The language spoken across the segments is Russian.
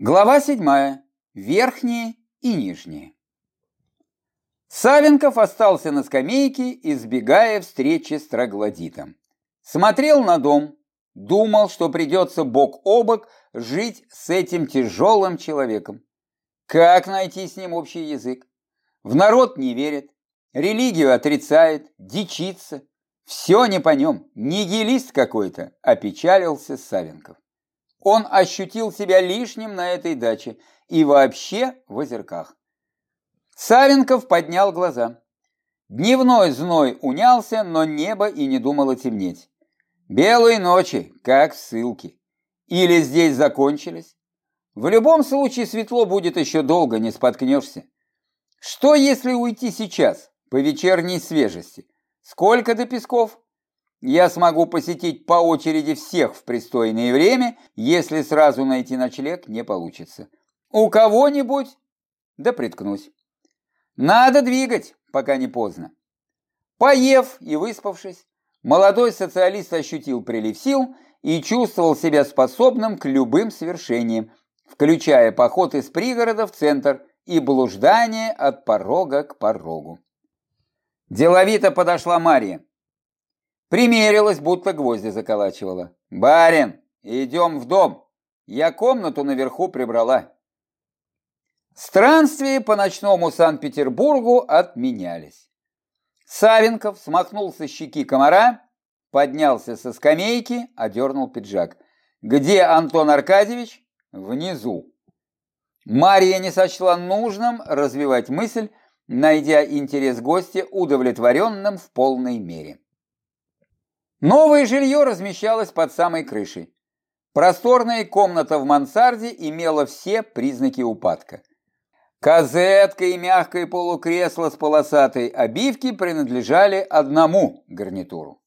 Глава седьмая. Верхние и нижние. Савенков остался на скамейке, избегая встречи с троглодитом. Смотрел на дом, думал, что придется бок о бок жить с этим тяжелым человеком. Как найти с ним общий язык? В народ не верит, религию отрицает, дичится. Все не по нем, нигилист какой-то, опечалился Савенков. Он ощутил себя лишним на этой даче и вообще в озерках. Савенков поднял глаза. Дневной зной унялся, но небо и не думало темнеть. Белые ночи, как в ссылке. Или здесь закончились? В любом случае светло будет еще долго, не споткнешься. Что если уйти сейчас, по вечерней свежести? Сколько до Песков? Я смогу посетить по очереди всех в пристойное время, если сразу найти ночлег не получится. У кого-нибудь? Да приткнусь. Надо двигать, пока не поздно. Поев и выспавшись, молодой социалист ощутил прилив сил и чувствовал себя способным к любым свершениям, включая поход из пригорода в центр и блуждание от порога к порогу. Деловито подошла Мария. Примерилась, будто гвозди заколачивала. «Барин, идем в дом. Я комнату наверху прибрала». Странствия по ночному Санкт-Петербургу отменялись. Савенков смахнул со щеки комара, поднялся со скамейки, одернул пиджак. «Где Антон Аркадьевич?» «Внизу». Мария не сочла нужным развивать мысль, найдя интерес гостя удовлетворенным в полной мере. Новое жилье размещалось под самой крышей. Просторная комната в мансарде имела все признаки упадка. Казетка и мягкое полукресло с полосатой обивки принадлежали одному гарнитуру.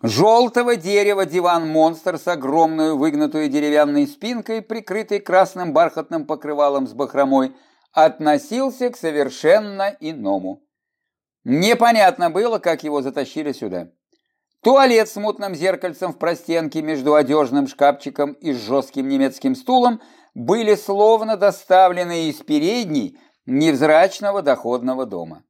Желтого дерева диван-монстр с огромной выгнутой деревянной спинкой, прикрытый красным бархатным покрывалом с бахромой, относился к совершенно иному. Непонятно было, как его затащили сюда. Туалет с мутным зеркальцем в простенке между одежным шкафчиком и жестким немецким стулом были словно доставлены из передней невзрачного доходного дома.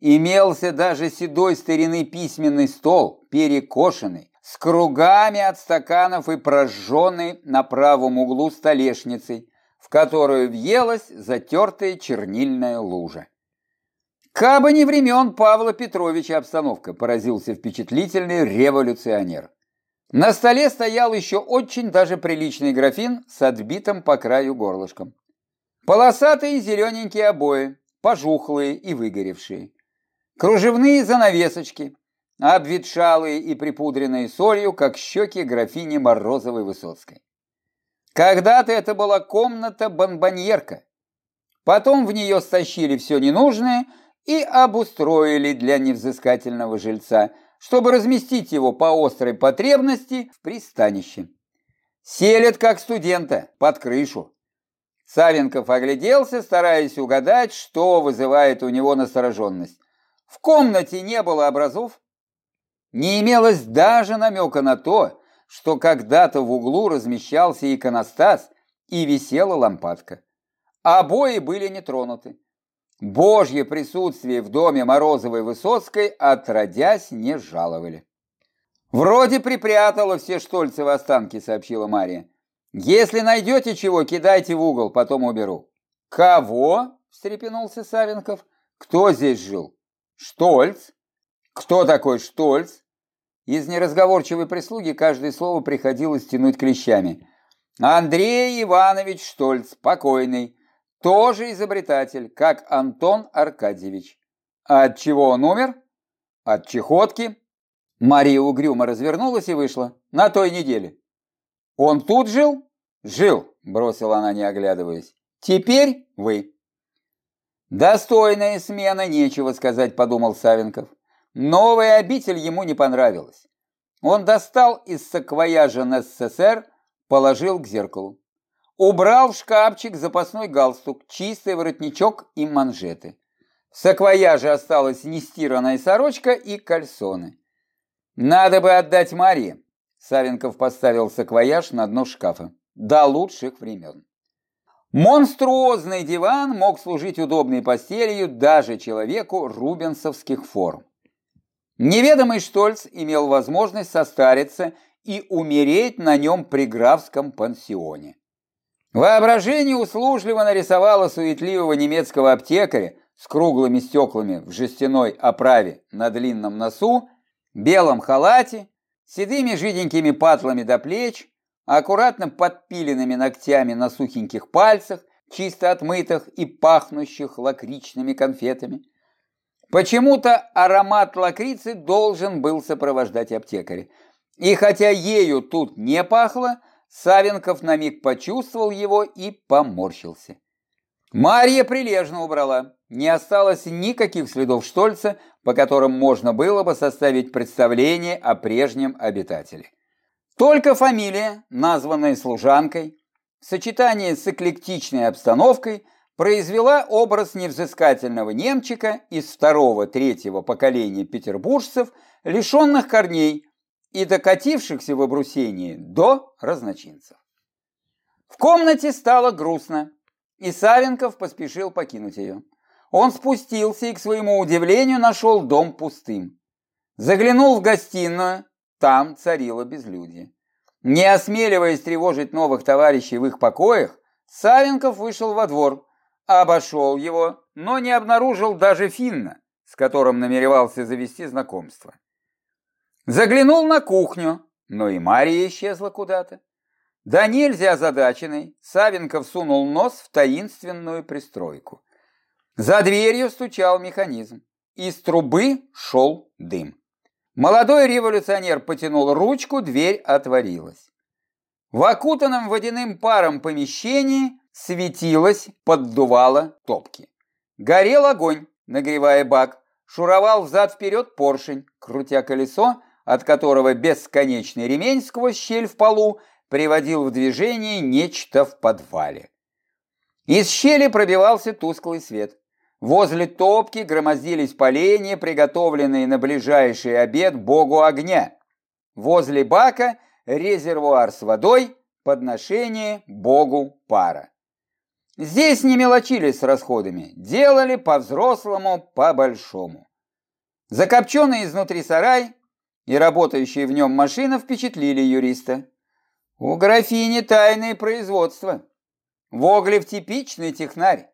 Имелся даже седой старины письменный стол, перекошенный, с кругами от стаканов и прожженный на правом углу столешницей, в которую въелась затертая чернильная лужа. Кабы не времен Павла Петровича обстановка, поразился впечатлительный революционер. На столе стоял еще очень даже приличный графин с отбитым по краю горлышком. Полосатые зелененькие обои, пожухлые и выгоревшие. Кружевные занавесочки, обветшалые и припудренные солью, как щеки графини Морозовой-Высоцкой. Когда-то это была комната-бомбоньерка. Потом в нее стащили все ненужное – и обустроили для невзыскательного жильца, чтобы разместить его по острой потребности в пристанище. Селят как студента, под крышу. Савенков огляделся, стараясь угадать, что вызывает у него настороженность. В комнате не было образов, не имелось даже намека на то, что когда-то в углу размещался иконостас и висела лампадка. Обои были не тронуты. Божье присутствие в доме Морозовой-Высоцкой отродясь не жаловали. «Вроде припрятала все Штольцевы останки», — сообщила Мария. «Если найдете чего, кидайте в угол, потом уберу». «Кого?» — встрепенулся Савенков. «Кто здесь жил?» «Штольц». «Кто такой Штольц?» Из неразговорчивой прислуги каждое слово приходилось тянуть клещами. «Андрей Иванович Штольц, покойный, тоже изобретатель, как Антон Аркадьевич. А от чего он умер? От чехотки. Мария угрюмо развернулась и вышла. На той неделе. Он тут жил? Жил, бросила она, не оглядываясь. Теперь вы. Достойная смена, нечего сказать, подумал Савенков. Новая обитель ему не понравилась. Он достал из саквояжа НССР, положил к зеркалу. Убрал в шкафчик запасной галстук, чистый воротничок и манжеты. В саквояже осталась нестиранная сорочка и кальсоны. Надо бы отдать Марии. Савенков поставил саквояж на дно шкафа. До лучших времен. Монструозный диван мог служить удобной постелью даже человеку рубенсовских форм. Неведомый Штольц имел возможность состариться и умереть на нем при графском пансионе. Воображение услужливо нарисовало суетливого немецкого аптекаря с круглыми стеклами в жестяной оправе на длинном носу, белом халате, седыми жиденькими патлами до плеч, аккуратно подпиленными ногтями на сухеньких пальцах, чисто отмытых и пахнущих лакричными конфетами. Почему-то аромат лакрицы должен был сопровождать аптекаря. И хотя ею тут не пахло, Савенков на миг почувствовал его и поморщился. Марья прилежно убрала. Не осталось никаких следов Штольца, по которым можно было бы составить представление о прежнем обитателе. Только фамилия, названная служанкой, в сочетании с эклектичной обстановкой произвела образ невзыскательного немчика из второго-третьего поколения петербуржцев, лишенных корней и докатившихся в обрусении до разночинцев. В комнате стало грустно, и Савенков поспешил покинуть ее. Он спустился и, к своему удивлению, нашел дом пустым. Заглянул в гостиную, там царило безлюдье. Не осмеливаясь тревожить новых товарищей в их покоях, Савенков вышел во двор, обошел его, но не обнаружил даже Финна, с которым намеревался завести знакомство. Заглянул на кухню, но и Мария исчезла куда-то. Да нельзя озадаченный, Савенков сунул нос в таинственную пристройку. За дверью стучал механизм. Из трубы шел дым. Молодой революционер потянул ручку, дверь отворилась. В окутанном водяным паром помещении светилось, поддувало топки. Горел огонь, нагревая бак, шуровал взад-вперед поршень, крутя колесо, от которого бесконечный ремень сквозь щель в полу приводил в движение нечто в подвале. Из щели пробивался тусклый свет. Возле топки громоздились поленья, приготовленные на ближайший обед богу огня. Возле бака резервуар с водой, подношение богу пара. Здесь не мелочились с расходами, делали по-взрослому, по-большому. Закопченный изнутри сарай и работающие в нем машина впечатлили юриста. У графини тайное производство. Воглев типичный технарь.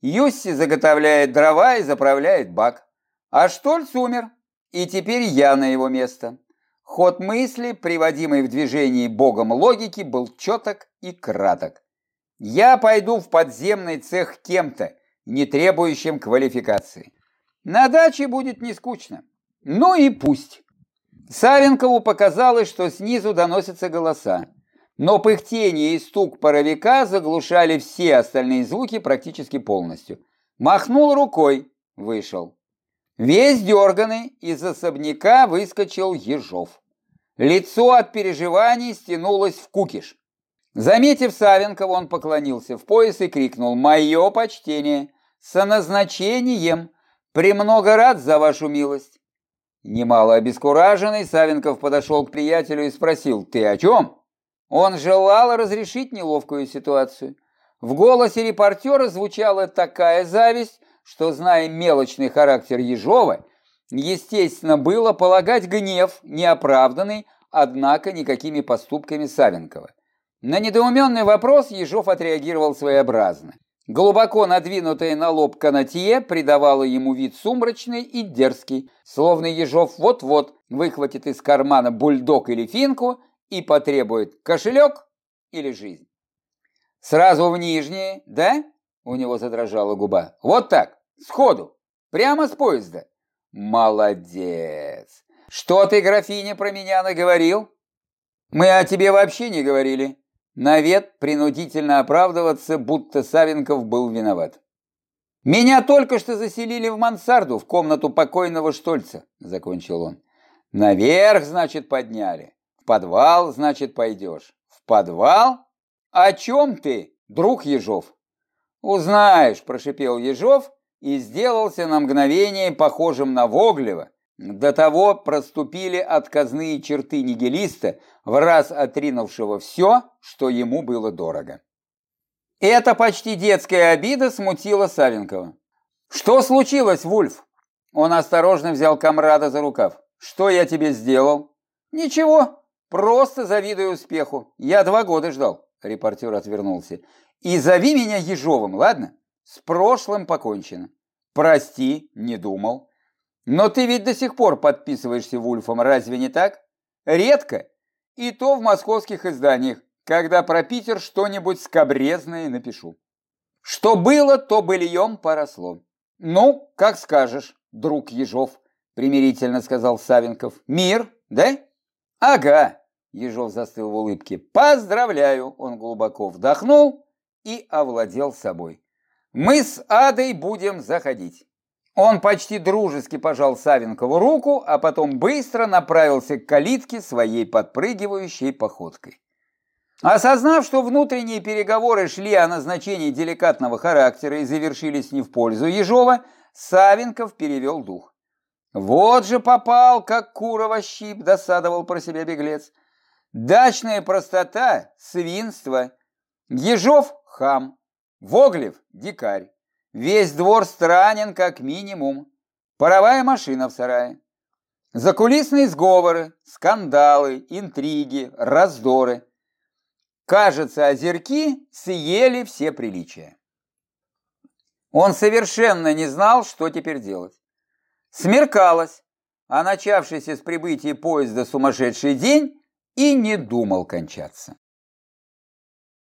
Юсси заготовляет дрова и заправляет бак. А Штольц умер, и теперь я на его место. Ход мысли, приводимый в движении богом логики, был четок и краток. Я пойду в подземный цех кем-то, не требующим квалификации. На даче будет не скучно. Ну и пусть. Савенкову показалось, что снизу доносятся голоса но пыхтение и стук паровика заглушали все остальные звуки практически полностью. Махнул рукой, вышел. Весь дерганый из особняка выскочил Ежов. Лицо от переживаний стянулось в кукиш. Заметив Савенкова, он поклонился в пояс и крикнул «Мое почтение! Со назначением! Премного рад за вашу милость!» Немало обескураженный, Савенков подошел к приятелю и спросил «Ты о чем?» Он желал разрешить неловкую ситуацию. В голосе репортера звучала такая зависть, что, зная мелочный характер Ежова, естественно было полагать гнев неоправданный, однако никакими поступками Савенкова. На недоуменный вопрос Ежов отреагировал своеобразно. Глубоко надвинутое на лоб канатье придавало ему вид сумрачный и дерзкий, словно Ежов вот-вот выхватит из кармана бульдог или финку и потребует кошелек или жизнь. Сразу в нижнее, да? У него задрожала губа. Вот так, сходу, прямо с поезда. Молодец. Что ты, графиня, про меня наговорил? Мы о тебе вообще не говорили. Навет принудительно оправдываться, будто Савенков был виноват. «Меня только что заселили в мансарду, в комнату покойного Штольца», — закончил он. «Наверх, значит, подняли. В подвал, значит, пойдешь. В подвал? О чем ты, друг Ежов? Узнаешь, прошипел Ежов и сделался на мгновение похожим на Воглева. До того проступили отказные черты нигилиста, в раз отринувшего все, что ему было дорого. Эта почти детская обида смутила Савенкова. «Что случилось, Вульф?» Он осторожно взял комрада за рукав. «Что я тебе сделал?» «Ничего, просто завидую успеху. Я два года ждал», — репортер отвернулся. «И зови меня Ежовым, ладно? С прошлым покончено. Прости, не думал. Но ты ведь до сих пор подписываешься Вульфом, разве не так? Редко. И то в московских изданиях, когда про Питер что-нибудь скобрезное напишу. Что было, то быльем поросло. Ну, как скажешь, друг Ежов, примирительно сказал Савенков. Мир, да? Ага, Ежов застыл в улыбке. Поздравляю, он глубоко вдохнул и овладел собой. Мы с Адой будем заходить. Он почти дружески пожал Савенкову руку, а потом быстро направился к калитке своей подпрыгивающей походкой. Осознав, что внутренние переговоры шли о назначении деликатного характера и завершились не в пользу Ежова, Савенков перевел дух. «Вот же попал, как курово щип!» – досадовал про себя беглец. «Дачная простота, свинство. Ежов – хам, Воглев – дикарь. Весь двор странен как минимум. Паровая машина в сарае. Закулисные сговоры, скандалы, интриги, раздоры. Кажется, озерки съели все приличия. Он совершенно не знал, что теперь делать. Смеркалось, а начавшийся с прибытия поезда сумасшедший день и не думал кончаться.